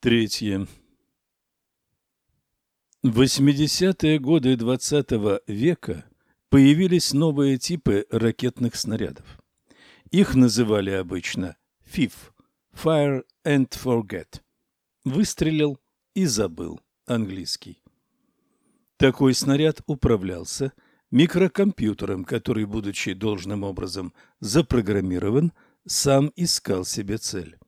Третье. В 80-е годы XX -го века появились новые типы ракетных снарядов. Их называли обычно FIF – Fire and Forget. Выстрелил и забыл английский. Такой снаряд управлялся микрокомпьютером, который, будучи должным образом запрограммирован, сам искал себе цель.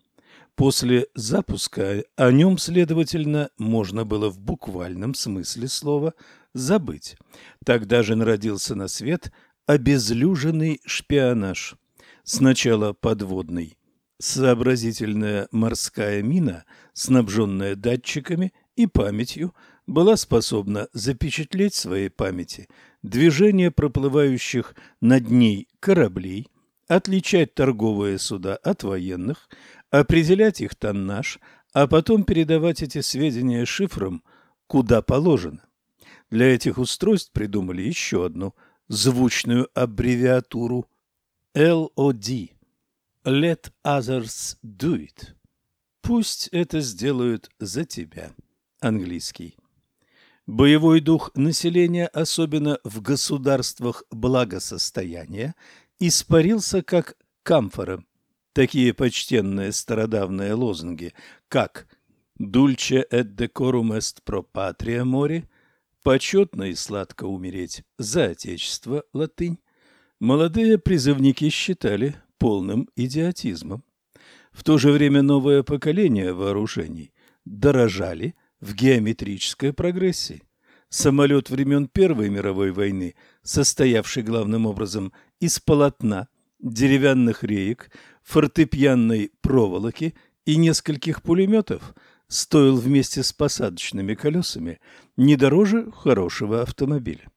После запуска о нем, следовательно, можно было в буквальном смысле слова забыть. Тогда же народился на свет обезлюженный шпионаж. Сначала подводный. Сообразительная морская мина, снабженная датчиками и памятью, была способна запечатлеть в своей памяти движение проплывающих над ней кораблей, отличать торговые суда от военных, определять их тоннаж, а потом передавать эти сведения шифром куда положено. Для этих устройств придумали еще одну звучную аббревиатуру LOD – Let Others Do It. Пусть это сделают за тебя. Английский. Боевой дух населения, особенно в государствах благосостояния, испарился как камфора. Такие почтенные стародавные лозунги, как «Dulce et decorum est pro patria mori», «Почетно и сладко умереть за Отечество» латынь, молодые призывники считали полным идиотизмом. В то же время новое поколение вооружений дорожали в геометрической прогрессии. Самолет времен Первой мировой войны, состоявший главным образом из полотна, деревянных реек, фортепианной проволоки и нескольких пулеметов, стоил вместе с посадочными колесами не дороже хорошего автомобиля.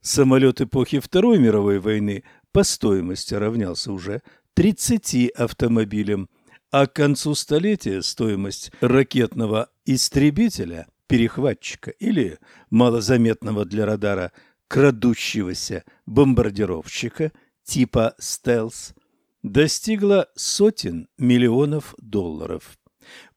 Самолет эпохи Второй мировой войны по стоимости равнялся уже 30 автомобилям, а к концу столетия стоимость ракетного истребителя, перехватчика или малозаметного для радара крадущегося бомбардировщика типа «Стелс» достигла сотен миллионов долларов.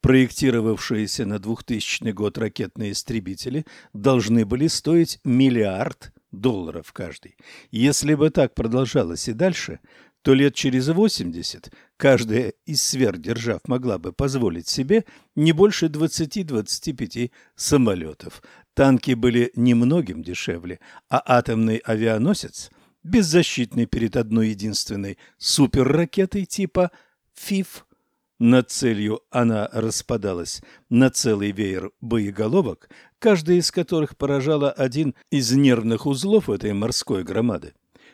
Проектировавшиеся на 2000 год ракетные истребители должны были стоить миллиард долларов каждый. Если бы так продолжалось и дальше, то лет через 80 каждая из сверхдержав могла бы позволить себе не больше 20-25 самолетов. Танки были немногим дешевле, а атомный авианосец, беззащитный перед одной единственной суперракетой типа «ФИФ», над целью она распадалась на целый веер боеголовок, каждая из которых поражала один из нервных узлов этой морской громады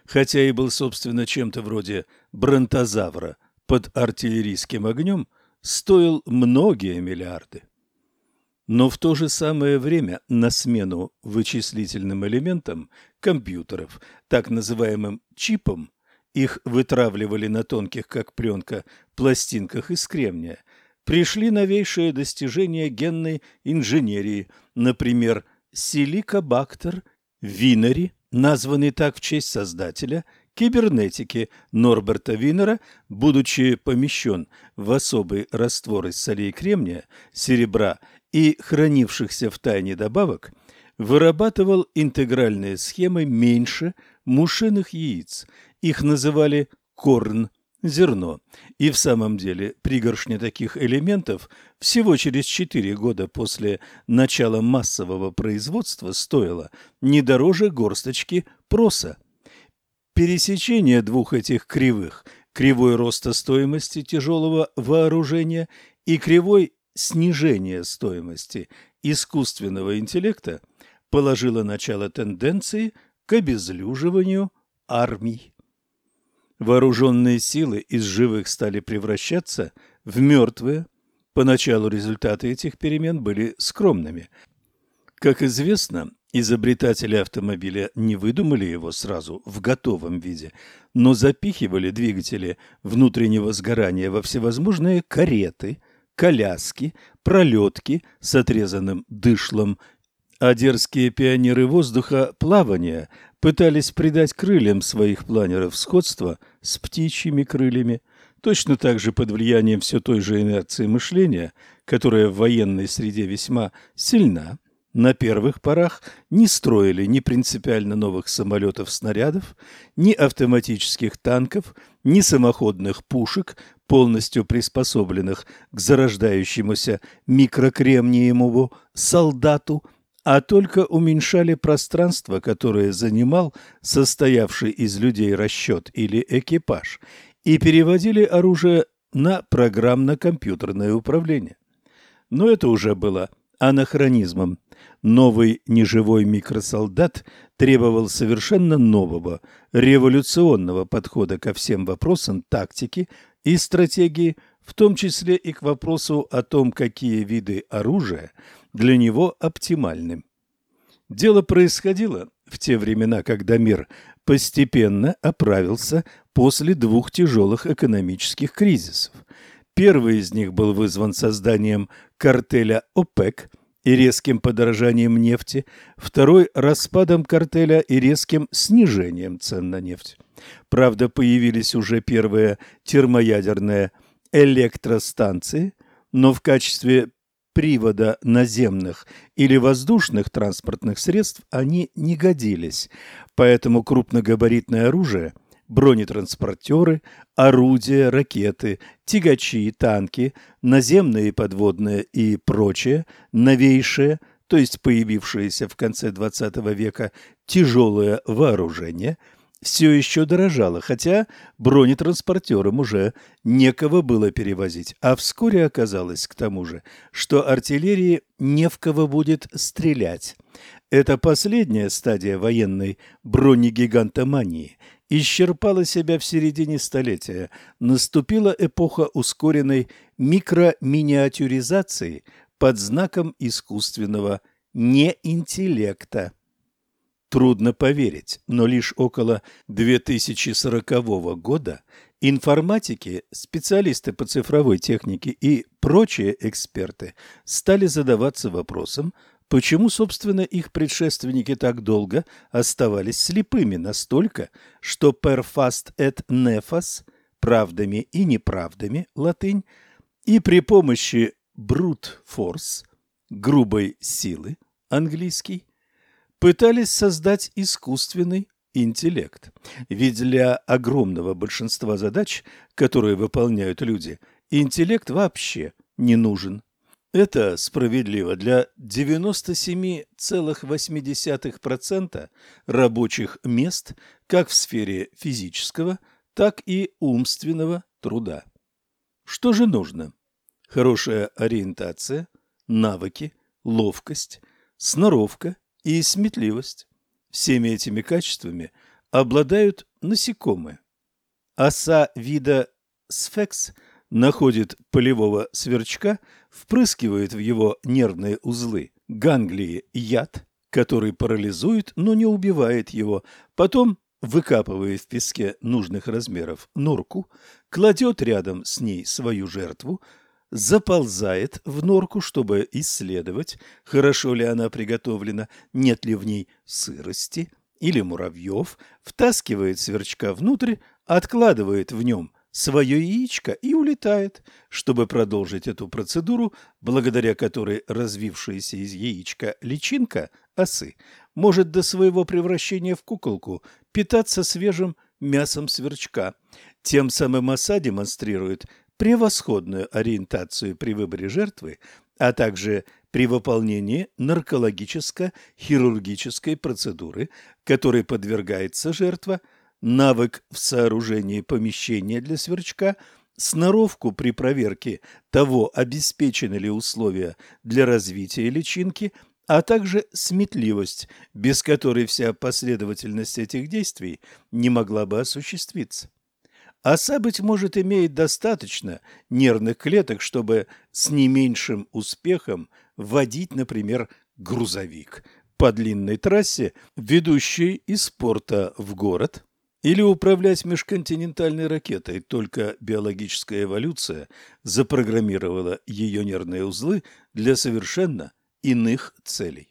хотя и был, собственно, чем-то вроде бронтозавра под артиллерийским огнем, стоил многие миллиарды. Но в то же самое время на смену вычислительным элементам компьютеров, так называемым чипам, их вытравливали на тонких, как пленка, пластинках из кремния, пришли новейшие достижения генной инженерии, например, силикобактер винери – названный так в честь создателя кибернетики Норберта Винера, будучи помещен в особый раствор из солей кремния, серебра и хранившихся в тайне добавок, вырабатывал интегральные схемы меньше мушиных яиц. Их называли корн зерно. И в самом деле пригоршня таких элементов всего через 4 года после начала массового производства стоила не дороже горсточки проса. Пересечение двух этих кривых, кривой роста стоимости тяжелого вооружения и кривой снижения стоимости искусственного интеллекта положило начало тенденции к обезлюживанию армий. Вооруженные силы из живых стали превращаться в мертвые. Поначалу результаты этих перемен были скромными. Как известно, изобретатели автомобиля не выдумали его сразу в готовом виде, но запихивали двигатели внутреннего сгорания во всевозможные кареты, коляски, пролетки с отрезанным дышлом, а дерзкие пионеры воздуха плавания пытались придать крыльям своих планеров сходство с птичьими крыльями. Точно так же под влиянием все той же инерции мышления, которая в военной среде весьма сильна, на первых порах не строили ни принципиально новых самолетов-снарядов, ни автоматических танков, ни самоходных пушек, полностью приспособленных к зарождающемуся микрокремниевому солдату, а только уменьшали пространство, которое занимал состоявший из людей расчет или экипаж, и переводили оружие на программно-компьютерное управление. Но это уже было анахронизмом. Новый неживой микросолдат требовал совершенно нового, революционного подхода ко всем вопросам тактики и стратегии, в том числе и к вопросу о том, какие виды оружия для него оптимальны. Дело происходило в те времена, когда мир постепенно оправился после двух тяжелых экономических кризисов. Первый из них был вызван созданием картеля ОПЕК и резким подорожанием нефти, второй – распадом картеля и резким снижением цен на нефть. Правда, появились уже первые термоядерные электростанции, но в качестве привода наземных или воздушных транспортных средств они не годились, поэтому крупногабаритное оружие – бронетранспортеры, орудия, ракеты, тягачи, танки, наземные и подводные и прочее, новейшее, то есть появившееся в конце XX века тяжелое вооружение – все еще дорожало, хотя бронетранспортерам уже некого было перевозить, а вскоре оказалось к тому же, что артиллерии не в кого будет стрелять. Это последняя стадия военной бронегигантомании исчерпала себя в середине столетия. Наступила эпоха ускоренной микроминиатюризации под знаком искусственного неинтеллекта. Трудно поверить, но лишь около 2040 года информатики, специалисты по цифровой технике и прочие эксперты стали задаваться вопросом, почему, собственно, их предшественники так долго оставались слепыми настолько, что per fast et nefas, правдами и неправдами, латынь, и при помощи brute force, грубой силы, английский, пытались создать искусственный интеллект. Ведь для огромного большинства задач, которые выполняют люди, интеллект вообще не нужен. Это справедливо для 97,8% рабочих мест как в сфере физического, так и умственного труда. Что же нужно? Хорошая ориентация, навыки, ловкость, сноровка и сметливость. Всеми этими качествами обладают насекомые. Оса вида сфекс находит полевого сверчка, впрыскивает в его нервные узлы ганглии яд, который парализует, но не убивает его, потом выкапывает в песке нужных размеров норку, кладет рядом с ней свою жертву, заползает в норку, чтобы исследовать, хорошо ли она приготовлена, нет ли в ней сырости или муравьев, втаскивает сверчка внутрь, откладывает в нем свое яичко и улетает, чтобы продолжить эту процедуру, благодаря которой развившаяся из яичка личинка осы может до своего превращения в куколку питаться свежим мясом сверчка. Тем самым оса демонстрирует превосходную ориентацию при выборе жертвы, а также при выполнении наркологическо-хирургической процедуры, которой подвергается жертва, навык в сооружении помещения для сверчка, сноровку при проверке того, обеспечены ли условия для развития личинки, а также сметливость, без которой вся последовательность этих действий не могла бы осуществиться. Оса, быть может, имеет достаточно нервных клеток, чтобы с не меньшим успехом водить, например, грузовик по длинной трассе, ведущей из порта в город, или управлять межконтинентальной ракетой, только биологическая эволюция запрограммировала ее нервные узлы для совершенно иных целей.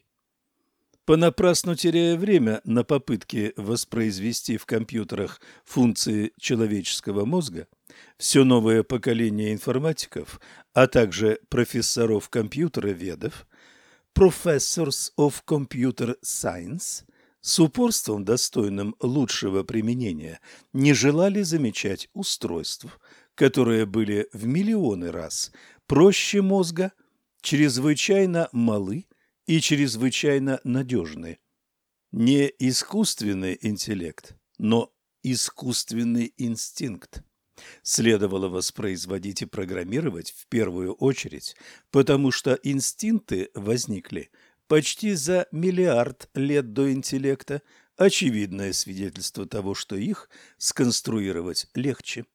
Понапрасну теряя время на попытки воспроизвести в компьютерах функции человеческого мозга, Все новое поколение информатиков, а также профессоров-компьютероведов, professors of computer science, с упорством, достойным лучшего применения, не желали замечать устройств, которые были в миллионы раз проще мозга, чрезвычайно малы и чрезвычайно надежны. Не искусственный интеллект, но искусственный инстинкт следовало воспроизводить и программировать в первую очередь, потому что инстинкты возникли почти за миллиард лет до интеллекта, очевидное свидетельство того, что их сконструировать легче.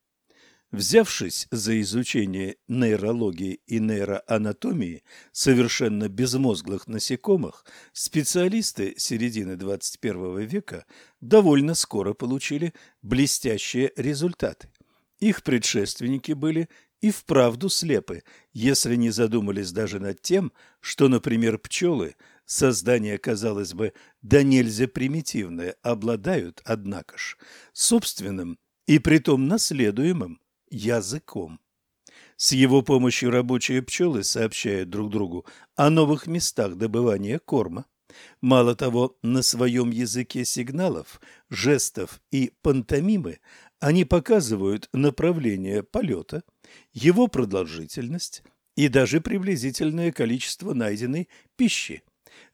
Взявшись за изучение нейрологии и нейроанатомии совершенно безмозглых насекомых, специалисты середины 21 века довольно скоро получили блестящие результаты. Их предшественники были и вправду слепы, если не задумались даже над тем, что, например, пчелы, создание, казалось бы, да нельзя примитивное, обладают, однако ж, собственным и притом наследуемым языком. С его помощью рабочие пчелы сообщают друг другу о новых местах добывания корма. Мало того, на своем языке сигналов, жестов и пантомимы они показывают направление полета, его продолжительность и даже приблизительное количество найденной пищи.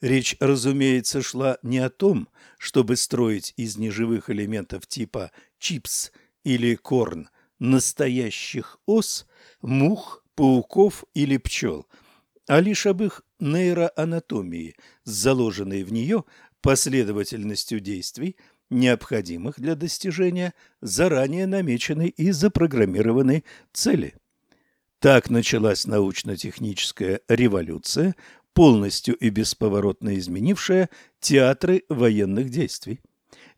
Речь, разумеется, шла не о том, чтобы строить из неживых элементов типа чипс или корн – настоящих ос, мух, пауков или пчел, а лишь об их нейроанатомии, заложенной в нее последовательностью действий, необходимых для достижения заранее намеченной и запрограммированной цели. Так началась научно-техническая революция, полностью и бесповоротно изменившая театры военных действий.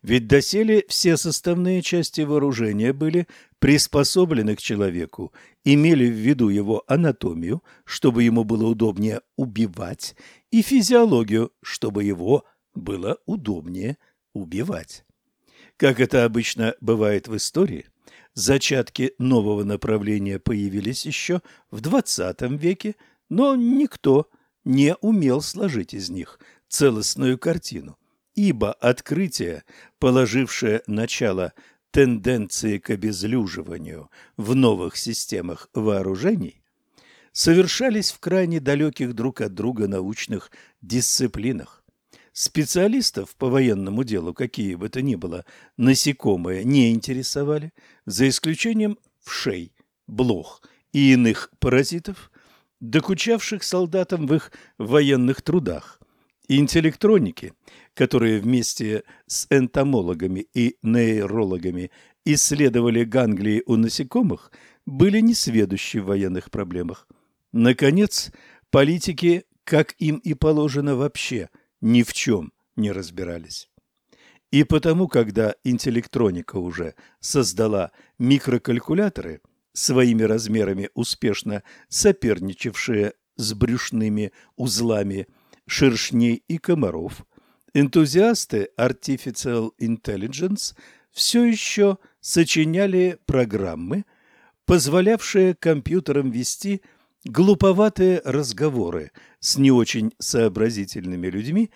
Ведь доселе все составные части вооружения были приспособлены к человеку, имели в виду его анатомию, чтобы ему было удобнее убивать, и физиологию, чтобы его было удобнее убивать. Как это обычно бывает в истории, зачатки нового направления появились еще в XX веке, но никто не умел сложить из них целостную картину ибо открытие, положившее начало тенденции к обезлюживанию в новых системах вооружений, совершались в крайне далеких друг от друга научных дисциплинах. Специалистов по военному делу, какие бы то ни было, насекомые не интересовали, за исключением вшей, блох и иных паразитов, докучавших солдатам в их военных трудах. Интеллектроники – которые вместе с энтомологами и нейрологами исследовали ганглии у насекомых, были несведущи в военных проблемах. Наконец, политики, как им и положено вообще, ни в чем не разбирались. И потому, когда интеллектроника уже создала микрокалькуляторы, своими размерами успешно соперничавшие с брюшными узлами шершней и комаров, Энтузиасты Artificial Intelligence все еще сочиняли программы, позволявшие компьютерам вести глуповатые разговоры с не очень сообразительными людьми,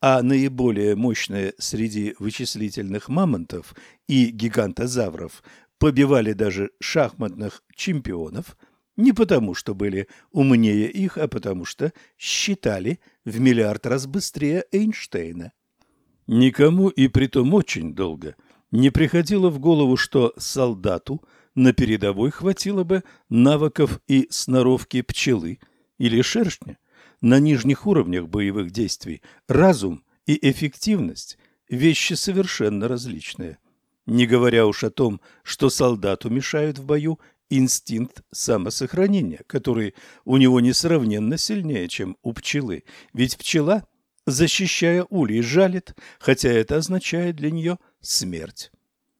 а наиболее мощные среди вычислительных мамонтов и гигантозавров побивали даже шахматных чемпионов – не потому, что были умнее их, а потому что считали в миллиард раз быстрее Эйнштейна. Никому, и притом очень долго, не приходило в голову, что солдату на передовой хватило бы навыков и сноровки пчелы или шершня. На нижних уровнях боевых действий разум и эффективность – вещи совершенно различные. Не говоря уж о том, что солдату мешают в бою инстинкт самосохранения, который у него несравненно сильнее, чем у пчелы. Ведь пчела, защищая улей, жалит, хотя это означает для нее смерть.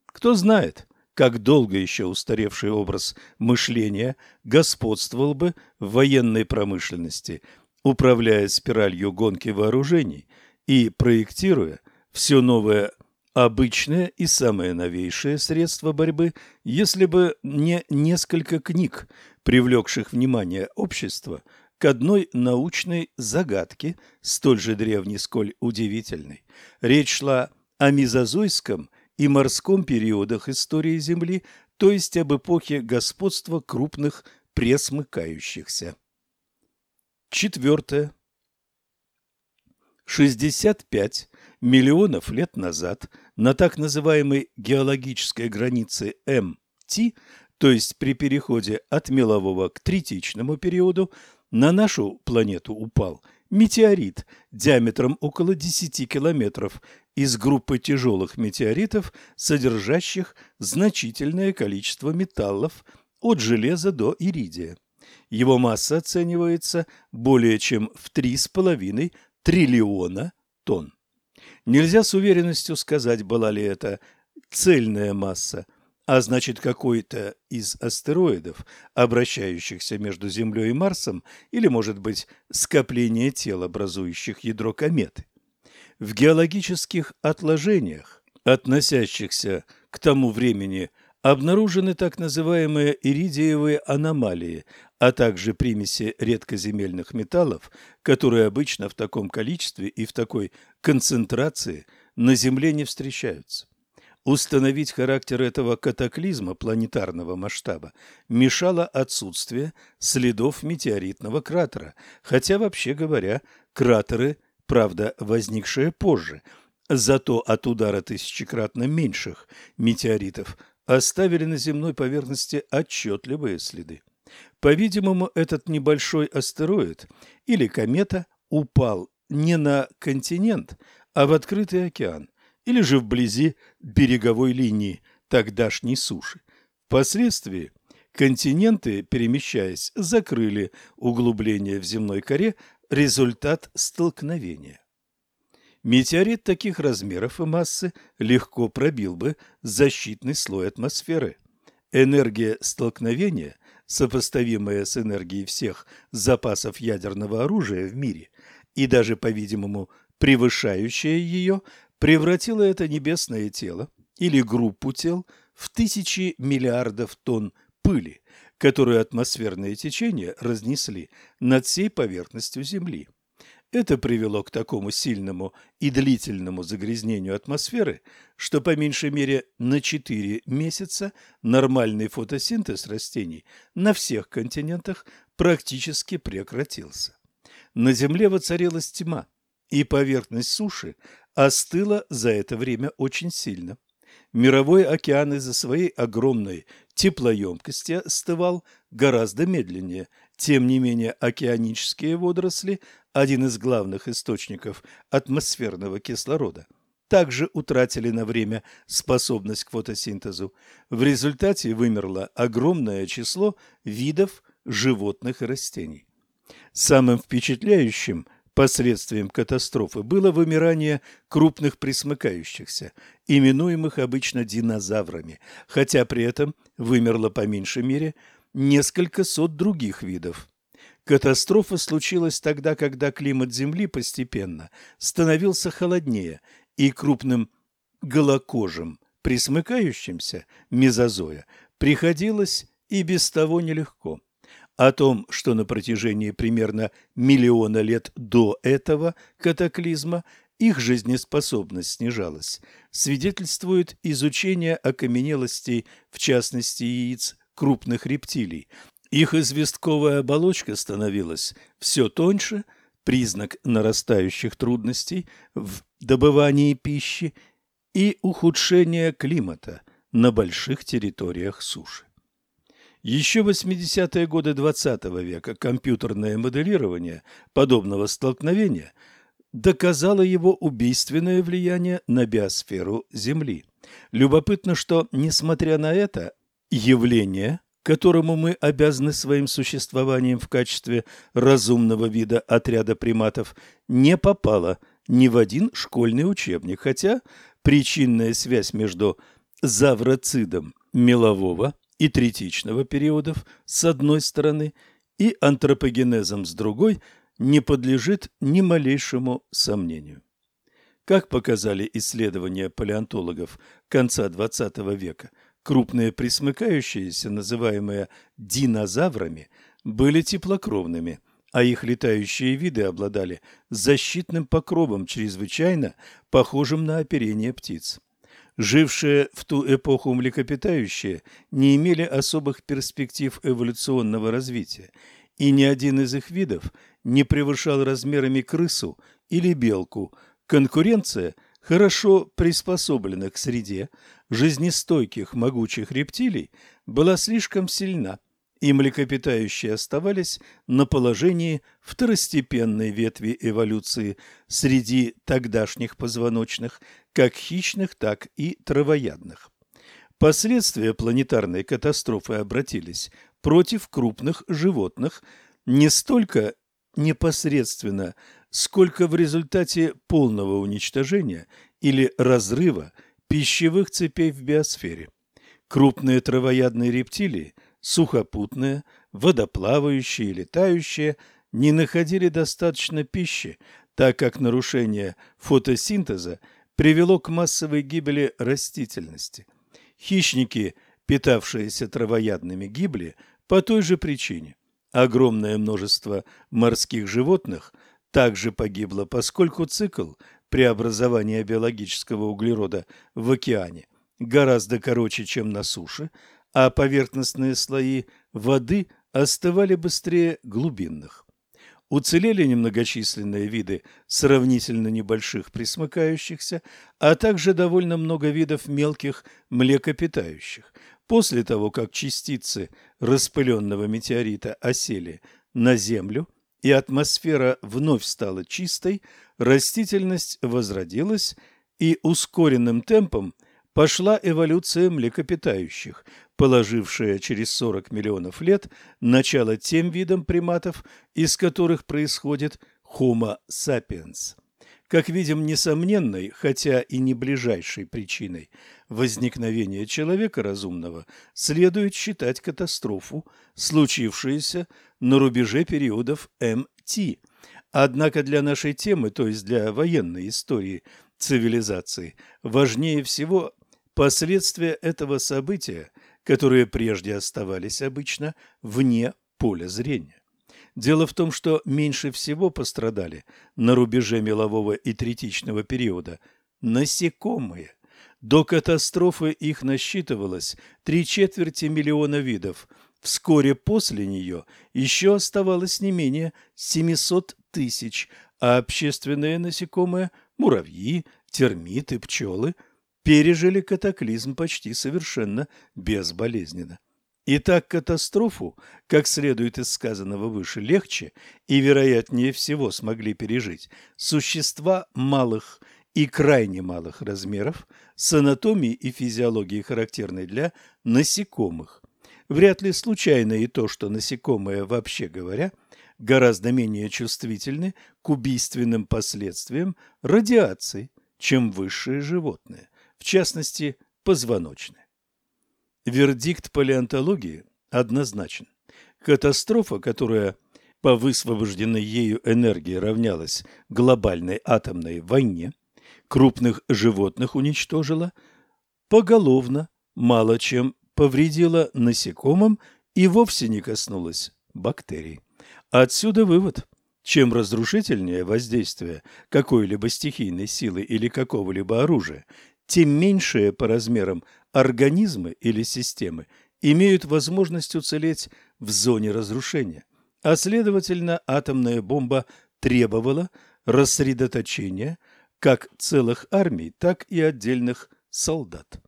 Кто знает, как долго еще устаревший образ мышления господствовал бы в военной промышленности, управляя спиралью гонки вооружений и проектируя все новое обычное и самое новейшее средство борьбы, если бы не несколько книг, привлекших внимание общества к одной научной загадке, столь же древней, сколь удивительной. Речь шла о мезозойском и морском периодах истории Земли, то есть об эпохе господства крупных пресмыкающихся. Четвертое. 65 миллионов лет назад на так называемой геологической границе МТ, то есть при переходе от мелового к третичному периоду, на нашу планету упал метеорит диаметром около 10 километров из группы тяжелых метеоритов, содержащих значительное количество металлов от железа до иридия. Его масса оценивается более чем в 3,5 триллиона тонн. Нельзя с уверенностью сказать, была ли это цельная масса, а значит какой-то из астероидов, обращающихся между Землей и Марсом, или, может быть, скопление тел, образующих ядро кометы. В геологических отложениях, относящихся к тому времени, обнаружены так называемые иридиевые аномалии, а также примеси редкоземельных металлов, которые обычно в таком количестве и в такой концентрации на Земле не встречаются. Установить характер этого катаклизма планетарного масштаба мешало отсутствие следов метеоритного кратера, хотя, вообще говоря, кратеры, правда, возникшие позже, зато от удара тысячекратно меньших метеоритов оставили на земной поверхности отчетливые следы. По-видимому, этот небольшой астероид или комета упал не на континент, а в открытый океан, или же вблизи береговой линии тогдашней суши. Впоследствии континенты, перемещаясь, закрыли углубление в земной коре, результат столкновения. Метеорит таких размеров и массы легко пробил бы защитный слой атмосферы. Энергия столкновения, сопоставимая с энергией всех запасов ядерного оружия в мире и даже, по-видимому, превышающая ее, превратила это небесное тело или группу тел в тысячи миллиардов тонн пыли, которую атмосферные течения разнесли над всей поверхностью Земли. Это привело к такому сильному и длительному загрязнению атмосферы, что по меньшей мере на 4 месяца нормальный фотосинтез растений на всех континентах практически прекратился. На Земле воцарилась тьма, и поверхность суши остыла за это время очень сильно. Мировой океан из-за своей огромной теплоемкости остывал гораздо медленнее. Тем не менее, океанические водоросли один из главных источников атмосферного кислорода, также утратили на время способность к фотосинтезу. В результате вымерло огромное число видов животных и растений. Самым впечатляющим последствием катастрофы было вымирание крупных присмыкающихся, именуемых обычно динозаврами, хотя при этом вымерло по меньшей мере несколько сот других видов. Катастрофа случилась тогда, когда климат Земли постепенно становился холоднее, и крупным голокожим, присмыкающимся мезозоя, приходилось и без того нелегко. О том, что на протяжении примерно миллиона лет до этого катаклизма их жизнеспособность снижалась, свидетельствует изучение окаменелостей, в частности яиц крупных рептилий, их известковая оболочка становилась все тоньше, признак нарастающих трудностей в добывании пищи и ухудшения климата на больших территориях суши. Еще в 80-е годы XX -го века компьютерное моделирование подобного столкновения доказало его убийственное влияние на биосферу Земли. Любопытно, что, несмотря на это, явление которому мы обязаны своим существованием в качестве разумного вида отряда приматов, не попало ни в один школьный учебник, хотя причинная связь между завроцидом мелового и третичного периодов с одной стороны и антропогенезом с другой не подлежит ни малейшему сомнению. Как показали исследования палеонтологов конца XX века, крупные присмыкающиеся, называемые динозаврами, были теплокровными, а их летающие виды обладали защитным покровом, чрезвычайно похожим на оперение птиц. Жившие в ту эпоху млекопитающие не имели особых перспектив эволюционного развития, и ни один из их видов не превышал размерами крысу или белку. Конкуренция хорошо приспособленных к среде жизнестойких могучих рептилий была слишком сильна, и млекопитающие оставались на положении второстепенной ветви эволюции среди тогдашних позвоночных, как хищных, так и травоядных. Последствия планетарной катастрофы обратились против крупных животных не столько непосредственно, сколько в результате полного уничтожения или разрыва пищевых цепей в биосфере. Крупные травоядные рептилии – сухопутные, водоплавающие и летающие не находили достаточно пищи, так как нарушение фотосинтеза привело к массовой гибели растительности. Хищники, питавшиеся травоядными, гибли по той же причине. Огромное множество морских животных также погибло, поскольку цикл преобразования биологического углерода в океане гораздо короче, чем на суше, а поверхностные слои воды остывали быстрее глубинных. Уцелели немногочисленные виды сравнительно небольших присмыкающихся, а также довольно много видов мелких млекопитающих. После того, как частицы распыленного метеорита осели на Землю и атмосфера вновь стала чистой, растительность возродилась и ускоренным темпом пошла эволюция млекопитающих, положившая через 40 миллионов лет начало тем видам приматов, из которых происходит Homo sapiens. Как видим, несомненной, хотя и не ближайшей причиной возникновения человека разумного следует считать катастрофу, случившуюся на рубеже периодов МТ. Однако для нашей темы, то есть для военной истории цивилизации, важнее всего последствия этого события – которые прежде оставались обычно вне поля зрения. Дело в том, что меньше всего пострадали на рубеже мелового и третичного периода насекомые. До катастрофы их насчитывалось три четверти миллиона видов. Вскоре после нее еще оставалось не менее 700 тысяч, а общественные насекомые – муравьи, термиты, пчелы – пережили катаклизм почти совершенно безболезненно. Итак, катастрофу, как следует из сказанного выше, легче и вероятнее всего смогли пережить существа малых и крайне малых размеров с анатомией и физиологией, характерной для насекомых. Вряд ли случайно и то, что насекомые, вообще говоря, гораздо менее чувствительны к убийственным последствиям радиации, чем высшие животные в частности, позвоночные. Вердикт палеонтологии однозначен. Катастрофа, которая по высвобожденной ею энергии равнялась глобальной атомной войне, крупных животных уничтожила, поголовно мало чем повредила насекомым и вовсе не коснулась бактерий. Отсюда вывод. Чем разрушительнее воздействие какой-либо стихийной силы или какого-либо оружия, тем меньшие по размерам организмы или системы имеют возможность уцелеть в зоне разрушения, а следовательно атомная бомба требовала рассредоточения как целых армий, так и отдельных солдат.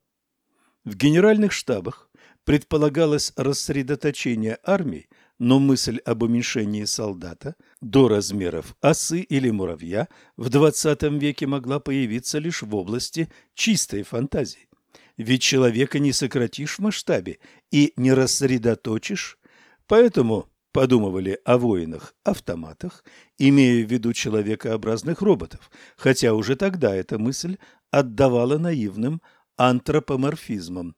В генеральных штабах предполагалось рассредоточение армий но мысль об уменьшении солдата до размеров осы или муравья в XX веке могла появиться лишь в области чистой фантазии. Ведь человека не сократишь в масштабе и не рассредоточишь, поэтому подумывали о воинах-автоматах, имея в виду человекообразных роботов, хотя уже тогда эта мысль отдавала наивным антропоморфизмом.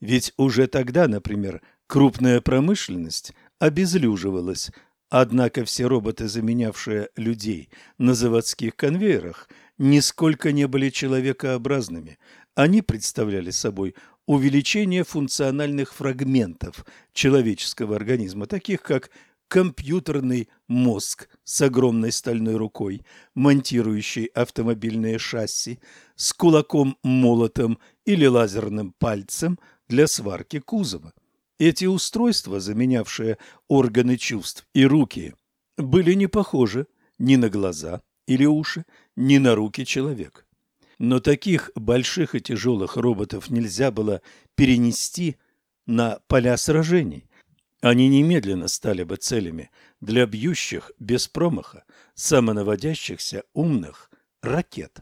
Ведь уже тогда, например, крупная промышленность обезлюживалась, однако все роботы, заменявшие людей на заводских конвейерах, нисколько не были человекообразными. Они представляли собой увеличение функциональных фрагментов человеческого организма, таких как компьютерный мозг с огромной стальной рукой, монтирующий автомобильные шасси, с кулаком-молотом или лазерным пальцем для сварки кузова. Эти устройства, заменявшие органы чувств и руки, были не похожи ни на глаза или уши, ни на руки человека. Но таких больших и тяжелых роботов нельзя было перенести на поля сражений. Они немедленно стали бы целями для бьющих без промаха самонаводящихся умных ракет.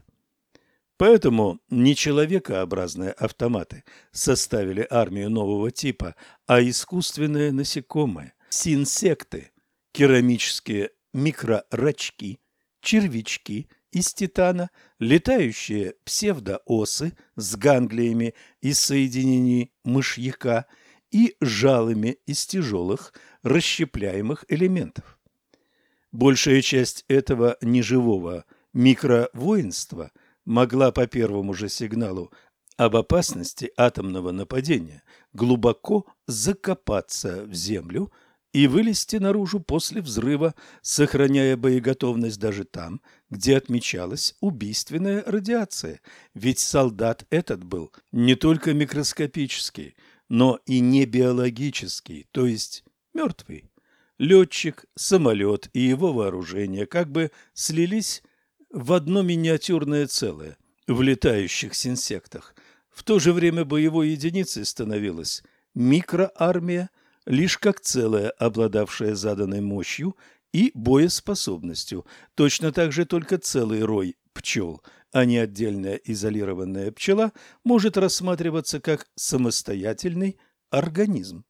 Поэтому не человекообразные автоматы составили армию нового типа, а искусственные насекомые, синсекты, керамические микрорачки, червячки из титана, летающие псевдоосы с ганглиями из соединений мышьяка и жалами из тяжелых расщепляемых элементов. Большая часть этого неживого микровоинства могла по первому же сигналу об опасности атомного нападения глубоко закопаться в землю и вылезти наружу после взрыва, сохраняя боеготовность даже там, где отмечалась убийственная радиация. Ведь солдат этот был не только микроскопический, но и не биологический, то есть мертвый. Летчик, самолет и его вооружение как бы слились в одно миниатюрное целое в летающих инсектах. В то же время боевой единицей становилась микроармия – лишь как целое, обладавшее заданной мощью и боеспособностью. Точно так же только целый рой пчел, а не отдельная изолированная пчела, может рассматриваться как самостоятельный организм.